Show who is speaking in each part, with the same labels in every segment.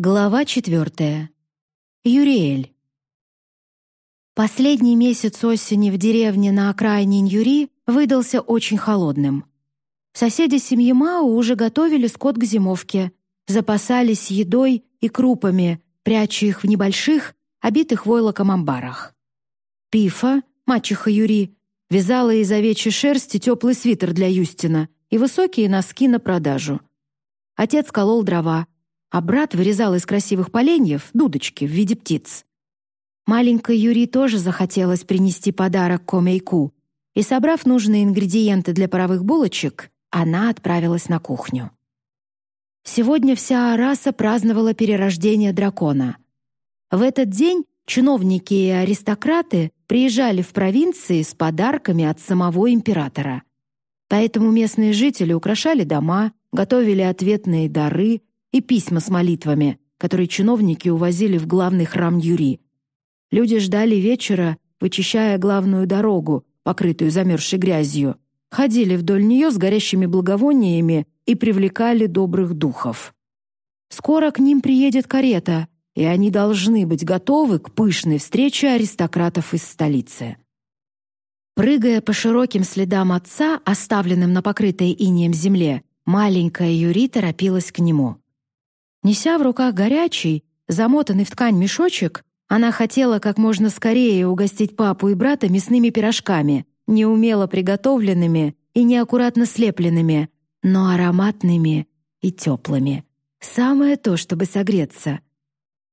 Speaker 1: Глава четвертая. Юриэль. Последний месяц осени в деревне на окраине Ньюри выдался очень холодным. Соседи семьи Мао уже готовили скот к зимовке, запасались едой и крупами, пряча их в небольших, обитых войлоком амбарах. Пифа, мачеха Юри, вязала из овечьей шерсти теплый свитер для Юстина и высокие носки на продажу. Отец колол дрова — а брат вырезал из красивых поленьев дудочки в виде птиц. Маленькой Юри тоже захотелось принести подарок Комейку, и, собрав нужные ингредиенты для паровых булочек, она отправилась на кухню. Сегодня вся раса праздновала перерождение дракона. В этот день чиновники и аристократы приезжали в провинции с подарками от самого императора. Поэтому местные жители украшали дома, готовили ответные дары, и письма с молитвами, которые чиновники увозили в главный храм Юри. Люди ждали вечера, вычищая главную дорогу, покрытую замерзшей грязью, ходили вдоль нее с горящими благовониями и привлекали добрых духов. Скоро к ним приедет карета, и они должны быть готовы к пышной встрече аристократов из столицы. Прыгая по широким следам отца, оставленным на покрытой инеем земле, маленькая Юри торопилась к нему. Неся в руках горячий, замотанный в ткань мешочек, она хотела как можно скорее угостить папу и брата мясными пирожками, неумело приготовленными и неаккуратно слепленными, но ароматными и теплыми. Самое то, чтобы согреться.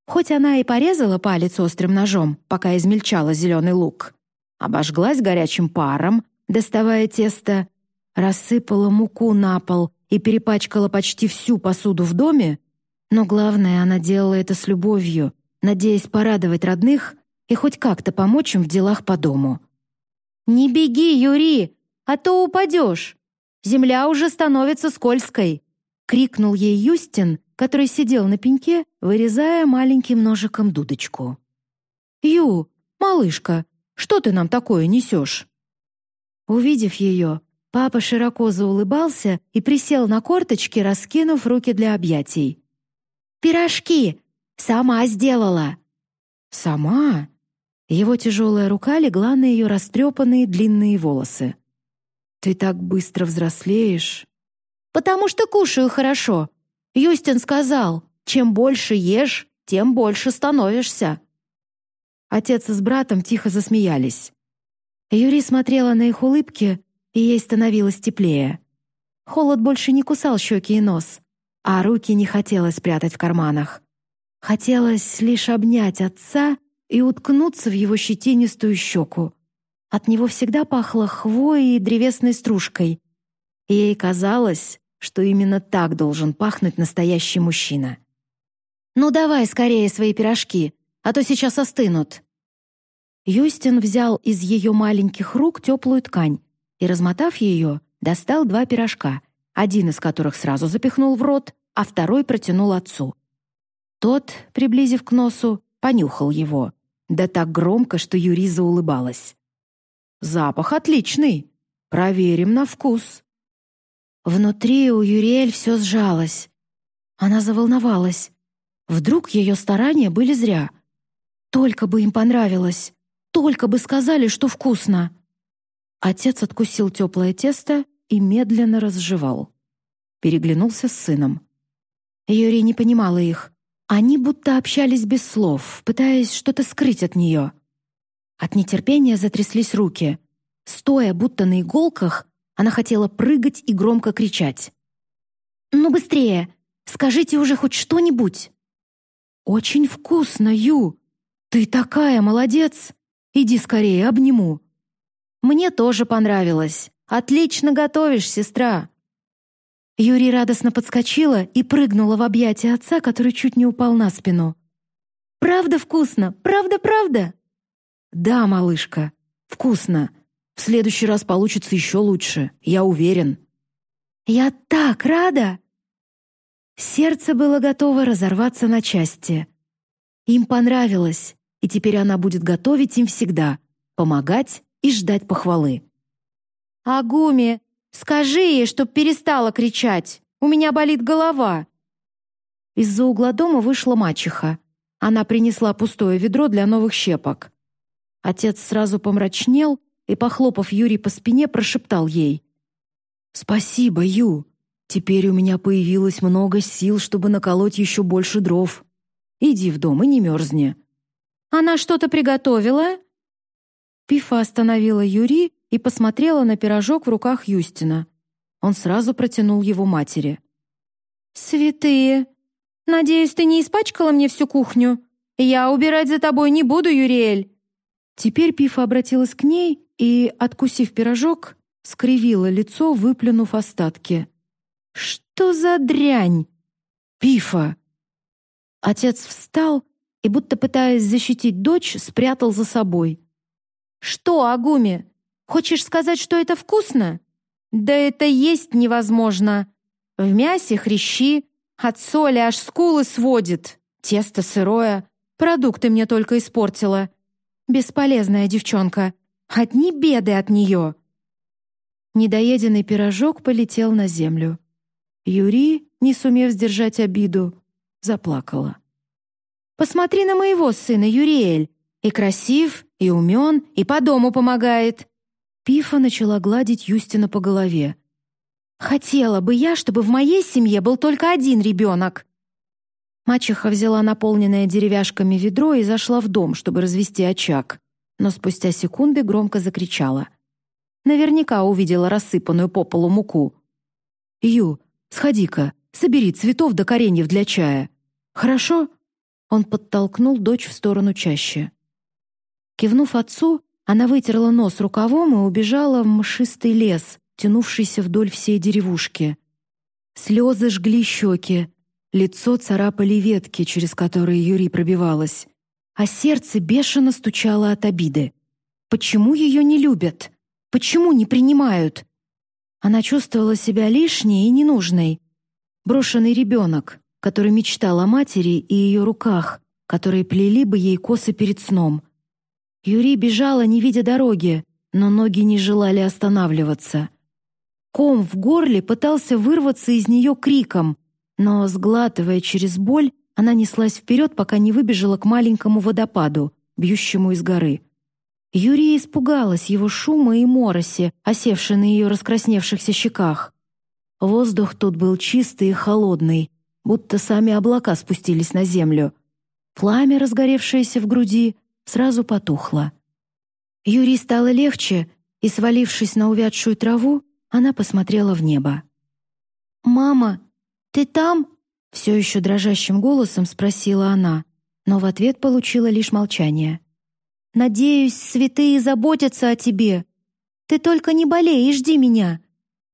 Speaker 1: Хоть она и порезала палец острым ножом, пока измельчала зеленый лук, обожглась горячим паром, доставая тесто, рассыпала муку на пол и перепачкала почти всю посуду в доме, но главное, она делала это с любовью, надеясь порадовать родных и хоть как-то помочь им в делах по дому. «Не беги, Юри, а то упадешь! Земля уже становится скользкой!» — крикнул ей Юстин, который сидел на пеньке, вырезая маленьким ножиком дудочку. «Ю, малышка, что ты нам такое несешь?» Увидев ее, папа широко заулыбался и присел на корточки, раскинув руки для объятий. «Пирожки! Сама сделала!» «Сама?» Его тяжелая рука легла на ее растрепанные длинные волосы. «Ты так быстро взрослеешь!» «Потому что кушаю хорошо. Юстин сказал, чем больше ешь, тем больше становишься». Отец с братом тихо засмеялись. Юри смотрела на их улыбки, и ей становилось теплее. Холод больше не кусал щеки и нос а руки не хотелось прятать в карманах. Хотелось лишь обнять отца и уткнуться в его щетинистую щеку. От него всегда пахло хвоей и древесной стружкой. И ей казалось, что именно так должен пахнуть настоящий мужчина. «Ну давай скорее свои пирожки, а то сейчас остынут». Юстин взял из ее маленьких рук теплую ткань и, размотав ее, достал два пирожка — один из которых сразу запихнул в рот, а второй протянул отцу. Тот, приблизив к носу, понюхал его, да так громко, что Юри заулыбалась. «Запах отличный! Проверим на вкус!» Внутри у Юриэль все сжалось. Она заволновалась. Вдруг ее старания были зря. Только бы им понравилось, только бы сказали, что вкусно. Отец откусил теплое тесто и медленно разжевал. Переглянулся с сыном. Юрий не понимала их. Они будто общались без слов, пытаясь что-то скрыть от нее. От нетерпения затряслись руки. Стоя будто на иголках, она хотела прыгать и громко кричать. «Ну быстрее! Скажите уже хоть что-нибудь!» «Очень вкусно, Ю! Ты такая молодец! Иди скорее, обниму!» «Мне тоже понравилось!» Отлично готовишь, сестра!» Юрий радостно подскочила и прыгнула в объятия отца, который чуть не упал на спину. «Правда вкусно? Правда-правда?» «Да, малышка, вкусно. В следующий раз получится еще лучше, я уверен». «Я так рада!» Сердце было готово разорваться на части. Им понравилось, и теперь она будет готовить им всегда, помогать и ждать похвалы. «Агуми, скажи ей, чтоб перестала кричать. У меня болит голова». Из-за угла дома вышла мачеха. Она принесла пустое ведро для новых щепок. Отец сразу помрачнел и, похлопав Юри по спине, прошептал ей. «Спасибо, Ю. Теперь у меня появилось много сил, чтобы наколоть еще больше дров. Иди в дом и не мерзни».
Speaker 2: «Она что-то приготовила?»
Speaker 1: Пифа остановила Юри и посмотрела на пирожок в руках Юстина. Он сразу протянул его матери.
Speaker 2: «Святые! Надеюсь, ты не испачкала мне всю кухню? Я убирать за тобой не буду, Юриэль!»
Speaker 1: Теперь Пифа обратилась к ней и, откусив пирожок, скривила лицо, выплюнув остатки. «Что за дрянь? Пифа!» Отец встал и, будто пытаясь защитить дочь, спрятал за собой.
Speaker 2: «Что, Агуми, хочешь сказать, что это вкусно? Да это есть невозможно. В мясе хрящи, от соли аж скулы сводит. Тесто сырое, продукты мне только испортила. Бесполезная девчонка. Одни беды от нее.
Speaker 1: Недоеденный пирожок полетел на землю. Юри, не сумев сдержать обиду, заплакала.
Speaker 2: «Посмотри на моего сына, Юриэль. И красив, и умен, и по дому помогает».
Speaker 1: Пифа начала гладить Юстина по голове.
Speaker 2: Хотела бы я, чтобы в моей семье был только один ребенок.
Speaker 1: Мачеха взяла наполненное деревяшками ведро и зашла в дом, чтобы развести очаг, но спустя секунды громко закричала. Наверняка увидела рассыпанную по полу муку. «Ю, сходи-ка, собери цветов до кореньев для чая. Хорошо?» Он подтолкнул дочь в сторону чаще. Кивнув отцу, она вытерла нос рукавом и убежала в мшистый лес, тянувшийся вдоль всей деревушки. Слезы жгли щеки, лицо царапали ветки, через которые Юрий пробивалась, а сердце бешено стучало от обиды. Почему ее не любят? Почему не принимают? Она чувствовала себя лишней и ненужной. Брошенный ребенок, который мечтал о матери и ее руках, которые плели бы ей косы перед сном. Юрий бежала, не видя дороги, но ноги не желали останавливаться. Ком в горле пытался вырваться из нее криком, но, сглатывая через боль, она неслась вперед, пока не выбежала к маленькому водопаду, бьющему из горы. Юрия испугалась его шума и мороси, осевшей на ее раскрасневшихся щеках. Воздух тут был чистый и холодный, будто сами облака спустились на землю. Пламя, разгоревшееся в груди, сразу потухло. Юрий стало легче, и, свалившись на увядшую траву, она посмотрела в небо.
Speaker 2: «Мама, ты там?»
Speaker 1: Все еще дрожащим голосом спросила она, но в ответ получила лишь молчание.
Speaker 2: «Надеюсь, святые заботятся о тебе. Ты только не болей и жди меня.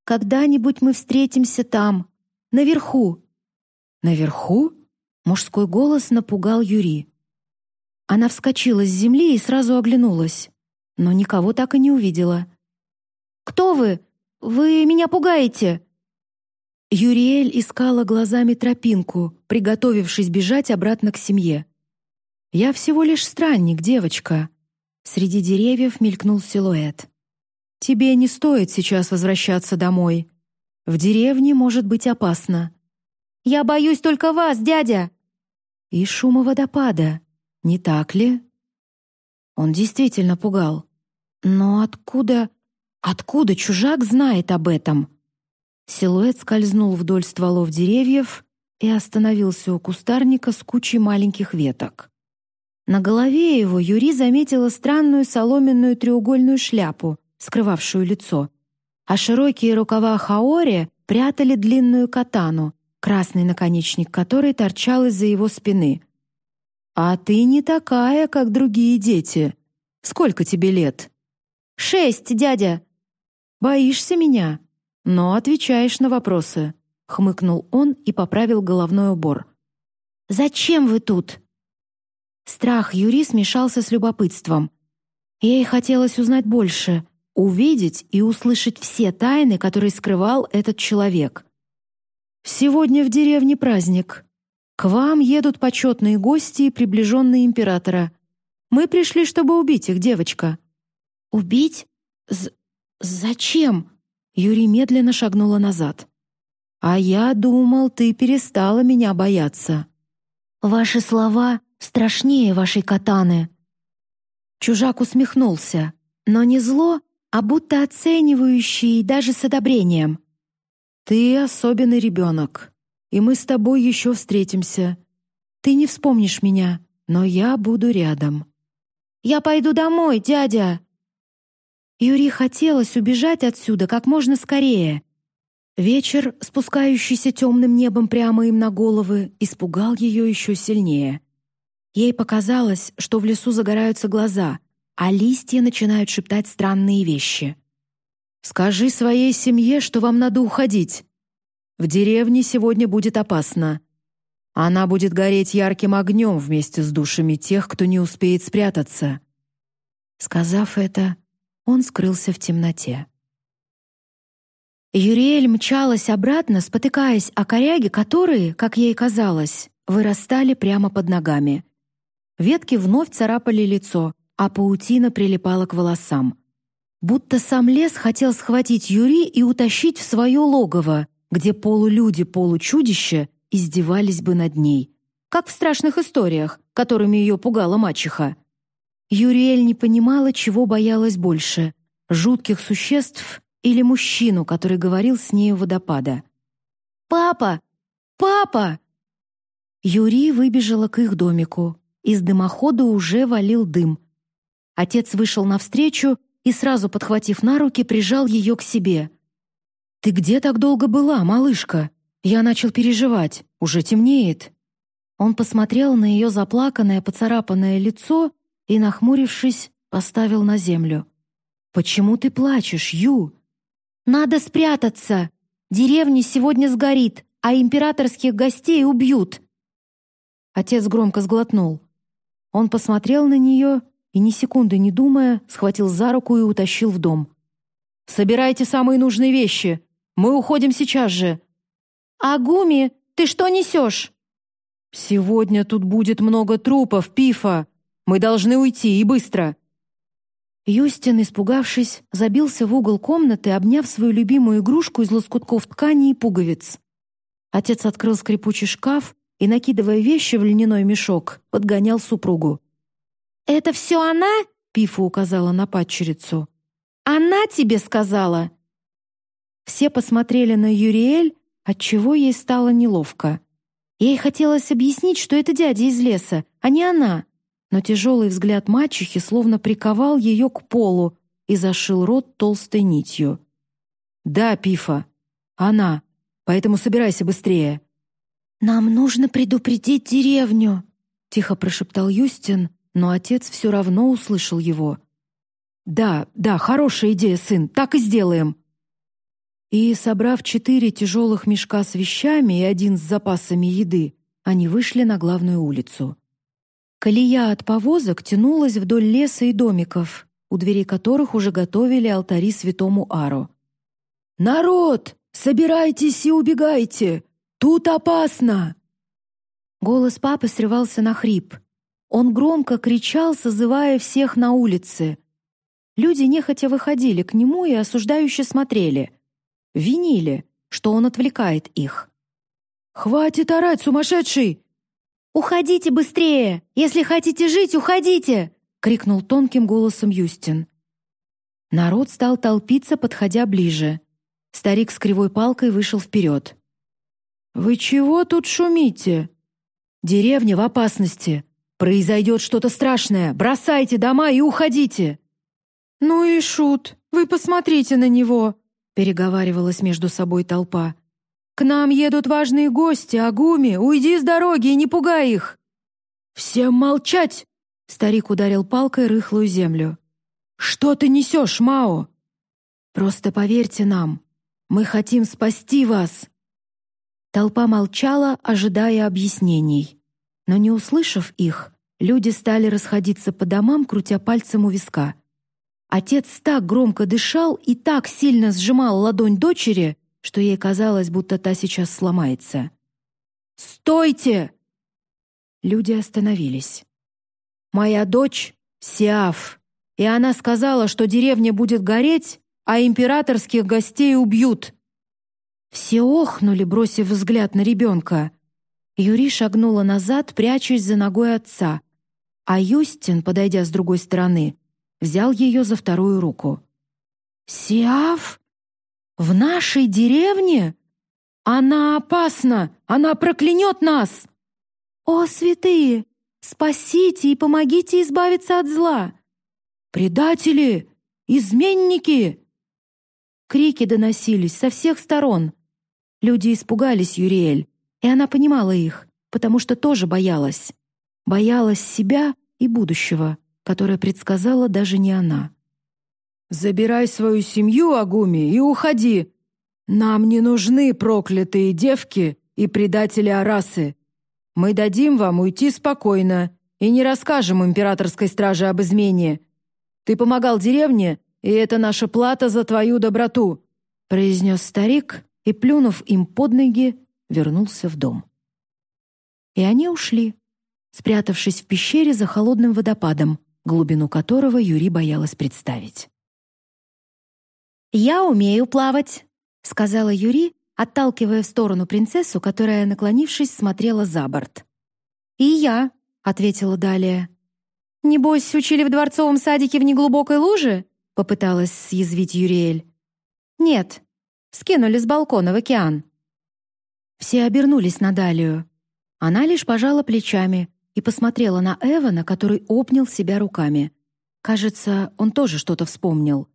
Speaker 2: Когда-нибудь мы встретимся там, наверху».
Speaker 1: «Наверху?» Мужской голос напугал Юри. Она вскочила с земли и сразу оглянулась, но никого так и не увидела.
Speaker 2: «Кто вы? Вы меня пугаете!»
Speaker 1: Юриэль искала глазами тропинку, приготовившись бежать обратно к семье. «Я всего лишь странник, девочка». Среди деревьев мелькнул силуэт. «Тебе не стоит сейчас возвращаться домой. В деревне может быть опасно».
Speaker 2: «Я боюсь только вас, дядя!»
Speaker 1: «И шума водопада, не так ли?» Он действительно пугал. Но откуда... Откуда чужак знает об этом? Силуэт скользнул вдоль стволов деревьев и остановился у кустарника с кучей маленьких веток. На голове его Юри заметила странную соломенную треугольную шляпу, скрывавшую лицо, а широкие рукава хаори прятали длинную катану, красный наконечник которой торчал из-за его спины. «А ты не такая, как другие дети. Сколько тебе лет?»
Speaker 2: «Шесть, дядя»,
Speaker 1: «Боишься меня, но отвечаешь на вопросы», — хмыкнул он и поправил головной убор.
Speaker 2: «Зачем вы тут?»
Speaker 1: Страх Юри смешался с любопытством. Ей хотелось узнать больше, увидеть и услышать все тайны, которые скрывал этот человек. «Сегодня в деревне праздник. К вам едут почетные гости и приближенные императора. Мы пришли, чтобы убить их, девочка».
Speaker 2: «Убить? З «Зачем?»
Speaker 1: Юрий медленно шагнула назад. А я думал, ты перестала меня бояться.
Speaker 2: Ваши слова страшнее вашей катаны. Чужак усмехнулся, но не зло, а будто оценивающий даже с одобрением.
Speaker 1: Ты особенный ребенок, и мы с тобой еще встретимся. Ты не вспомнишь меня, но я буду рядом.
Speaker 2: Я пойду домой, дядя. Юрий хотелось убежать отсюда как можно скорее. Вечер, спускающийся темным небом прямо им на головы, испугал ее еще сильнее. Ей показалось, что в лесу загораются глаза, а листья начинают шептать странные вещи.
Speaker 1: «Скажи своей семье, что вам надо уходить. В деревне сегодня будет опасно. Она будет гореть ярким огнем вместе с душами тех, кто не успеет спрятаться». Сказав это, он скрылся в темноте.
Speaker 2: Юриэль мчалась обратно, спотыкаясь о коряги, которые, как ей казалось, вырастали прямо под ногами. Ветки вновь царапали лицо, а паутина прилипала к волосам. Будто сам лес хотел схватить Юри и утащить в свое логово, где полулюди-получудища издевались бы над ней, как в страшных историях, которыми ее пугала мачеха. Юриэль не понимала, чего боялась больше — жутких существ или мужчину, который говорил с ней у водопада. «Папа! Папа!» Юри выбежала к их домику. Из дымохода уже валил дым. Отец вышел навстречу и, сразу подхватив на руки, прижал ее к себе.
Speaker 1: «Ты где так долго была, малышка? Я начал переживать. Уже темнеет».
Speaker 2: Он посмотрел на ее заплаканное, поцарапанное лицо и, нахмурившись, поставил на землю.
Speaker 1: «Почему ты плачешь, Ю?»
Speaker 2: «Надо спрятаться! Деревня сегодня сгорит, а императорских гостей убьют!»
Speaker 1: Отец громко сглотнул. Он посмотрел на нее и, ни секунды не думая, схватил за руку и утащил в дом. «Собирайте самые нужные вещи. Мы уходим сейчас же».
Speaker 2: «Агуми, ты что несешь?»
Speaker 1: «Сегодня тут будет много трупов, Пифа. Мы должны уйти, и быстро». Юстин, испугавшись, забился в угол комнаты, обняв свою любимую игрушку из лоскутков ткани и пуговиц. Отец открыл скрипучий шкаф и, накидывая вещи в льняной мешок, подгонял супругу.
Speaker 2: «Это все она?» — Пифа указала на падчерицу. «Она тебе сказала?»
Speaker 1: Все посмотрели на Юриэль, отчего ей стало неловко. Ей хотелось объяснить, что это дядя из леса, а не она, но тяжелый взгляд мачехи словно приковал ее к полу и зашил рот толстой нитью. «Да, Пифа, она, поэтому собирайся быстрее».
Speaker 2: «Нам нужно предупредить деревню», — тихо прошептал Юстин, но отец все равно услышал его.
Speaker 1: «Да, да, хорошая идея, сын, так и сделаем». И, собрав четыре тяжелых мешка с вещами и один с запасами еды, они вышли на главную улицу. Колея от повозок тянулась вдоль леса и домиков, у дверей которых уже готовили алтари святому Ару. «Народ, собирайтесь и убегайте! Тут опасно!» Голос папы срывался на хрип. Он громко кричал, созывая всех на улице. Люди нехотя выходили к нему и осуждающе смотрели. Винили, что он отвлекает их. «Хватит орать, сумасшедший!»
Speaker 2: «Уходите быстрее! Если хотите жить, уходите!» — крикнул тонким голосом Юстин.
Speaker 1: Народ стал толпиться, подходя ближе. Старик с кривой палкой вышел вперед. «Вы чего тут шумите? Деревня в опасности. Произойдет что-то страшное. Бросайте дома и уходите!» «Ну и шут, вы посмотрите на него!» Переговаривалась между собой толпа. «К нам едут важные гости, Агуми, уйди с дороги и не пугай их!» «Всем молчать!» Старик ударил палкой рыхлую землю. «Что ты несешь, Мао?» «Просто поверьте нам, мы хотим спасти вас!» Толпа молчала, ожидая объяснений. Но не услышав их, люди стали расходиться по домам, крутя пальцем у виска. Отец так громко дышал и так сильно сжимал ладонь дочери, что ей казалось, будто та сейчас сломается. «Стойте!» Люди остановились. «Моя дочь — Сиаф, и она сказала, что деревня будет гореть, а императорских гостей убьют. Все охнули, бросив взгляд на ребенка. Юри шагнула назад, прячась за ногой отца, а Юстин, подойдя с другой стороны, взял ее за вторую руку. «Сиав? В нашей деревне? Она опасна! Она проклянет нас!» «О, святые! Спасите и помогите избавиться от зла!» «Предатели! Изменники!» Крики доносились со всех сторон. Люди испугались Юриэль, и она понимала их, потому что тоже боялась. Боялась себя и будущего, которое предсказала даже не она. «Забирай свою семью, Агуми, и уходи. Нам не нужны проклятые девки и предатели Арасы. Мы дадим вам уйти спокойно и не расскажем императорской страже об измене. Ты помогал деревне, и это наша плата за твою доброту», произнес старик и, плюнув им под ноги, вернулся в дом. И они ушли, спрятавшись в пещере за холодным водопадом, глубину которого Юри боялась представить.
Speaker 2: «Я умею плавать», — сказала Юри, отталкивая в сторону принцессу, которая, наклонившись, смотрела за борт. «И я», — ответила Далия. «Небось, учили в дворцовом садике в неглубокой луже?» — попыталась съязвить Юриэль. «Нет, скинули с балкона в океан».
Speaker 1: Все обернулись на Далию. Она лишь пожала плечами и посмотрела на Эвана, который обнял себя руками. Кажется, он тоже что-то вспомнил.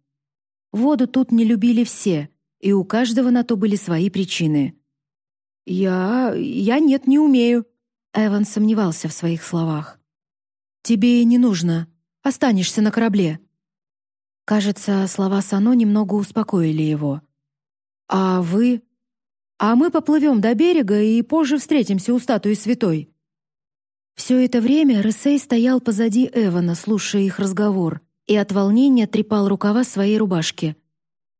Speaker 1: Воду тут не любили все, и у каждого на то были свои причины. «Я... я нет, не умею», — Эван сомневался в своих словах. «Тебе и не нужно. Останешься на корабле». Кажется, слова Сано немного успокоили его. «А вы...» «А мы поплывем до берега и позже встретимся у статуи святой». Все это время Ресей стоял позади Эвана, слушая их разговор, и от волнения трепал рукава своей рубашки.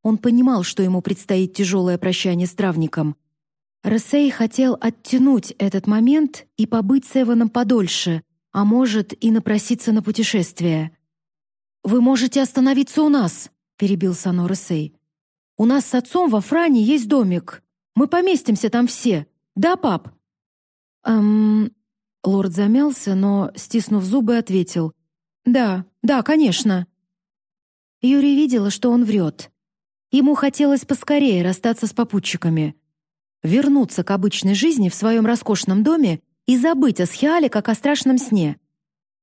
Speaker 1: Он понимал, что ему предстоит тяжелое прощание с травником. Ресей хотел оттянуть этот момент и побыть с Эваном подольше, а может и напроситься на путешествие. «Вы можете остановиться у нас», — перебил Сано Ресей. «У нас с отцом во Фране есть домик. Мы поместимся там все. Да, пап?» «Эм...» Лорд замялся, но, стиснув зубы, ответил. «Да, да, конечно». Юрий видела, что он врет. Ему хотелось поскорее расстаться с попутчиками. Вернуться к обычной жизни в своем роскошном доме и забыть о Схиале, как о страшном сне.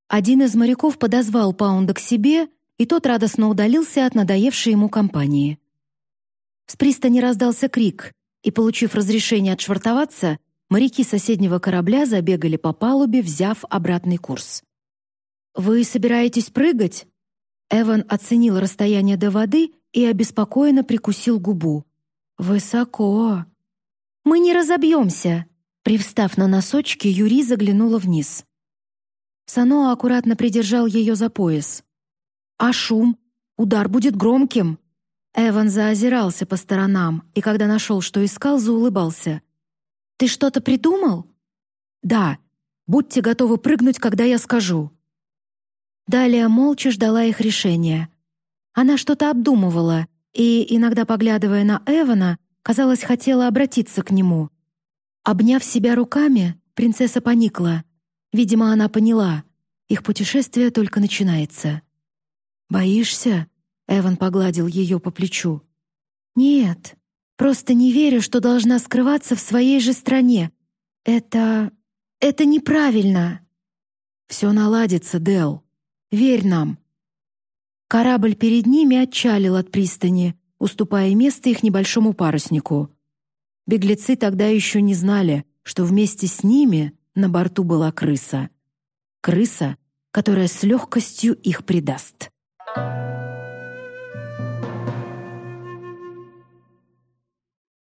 Speaker 1: Один из моряков подозвал Паунда к себе, и тот радостно удалился от надоевшей ему компании. С пристани раздался крик, и, получив разрешение отшвартоваться, моряки соседнего корабля забегали по палубе, взяв обратный курс. «Вы собираетесь прыгать?» Эван оценил расстояние до воды и обеспокоенно прикусил губу. «Высоко!» «Мы не разобьемся!» Привстав на носочки, Юри заглянула вниз. Сано аккуратно придержал ее за пояс. «А шум? Удар будет громким!» Эван заозирался по сторонам, и когда нашел, что искал, заулыбался. «Ты что-то придумал?» «Да. Будьте готовы прыгнуть, когда я скажу». Далее молча ждала их решения. Она что-то обдумывала и, иногда поглядывая на Эвана, казалось, хотела обратиться к нему. Обняв себя руками, принцесса поникла. Видимо, она поняла. Их путешествие только начинается. «Боишься?» — Эван погладил ее по плечу. «Нет, просто не верю, что должна скрываться в своей же стране. Это... это неправильно». «Все наладится, Дел. Верь нам». Корабль перед ними отчалил от пристани, уступая место их небольшому паруснику. Беглецы тогда еще не знали, что вместе с ними на борту была крыса. Крыса, которая с легкостью их предаст. Thank you.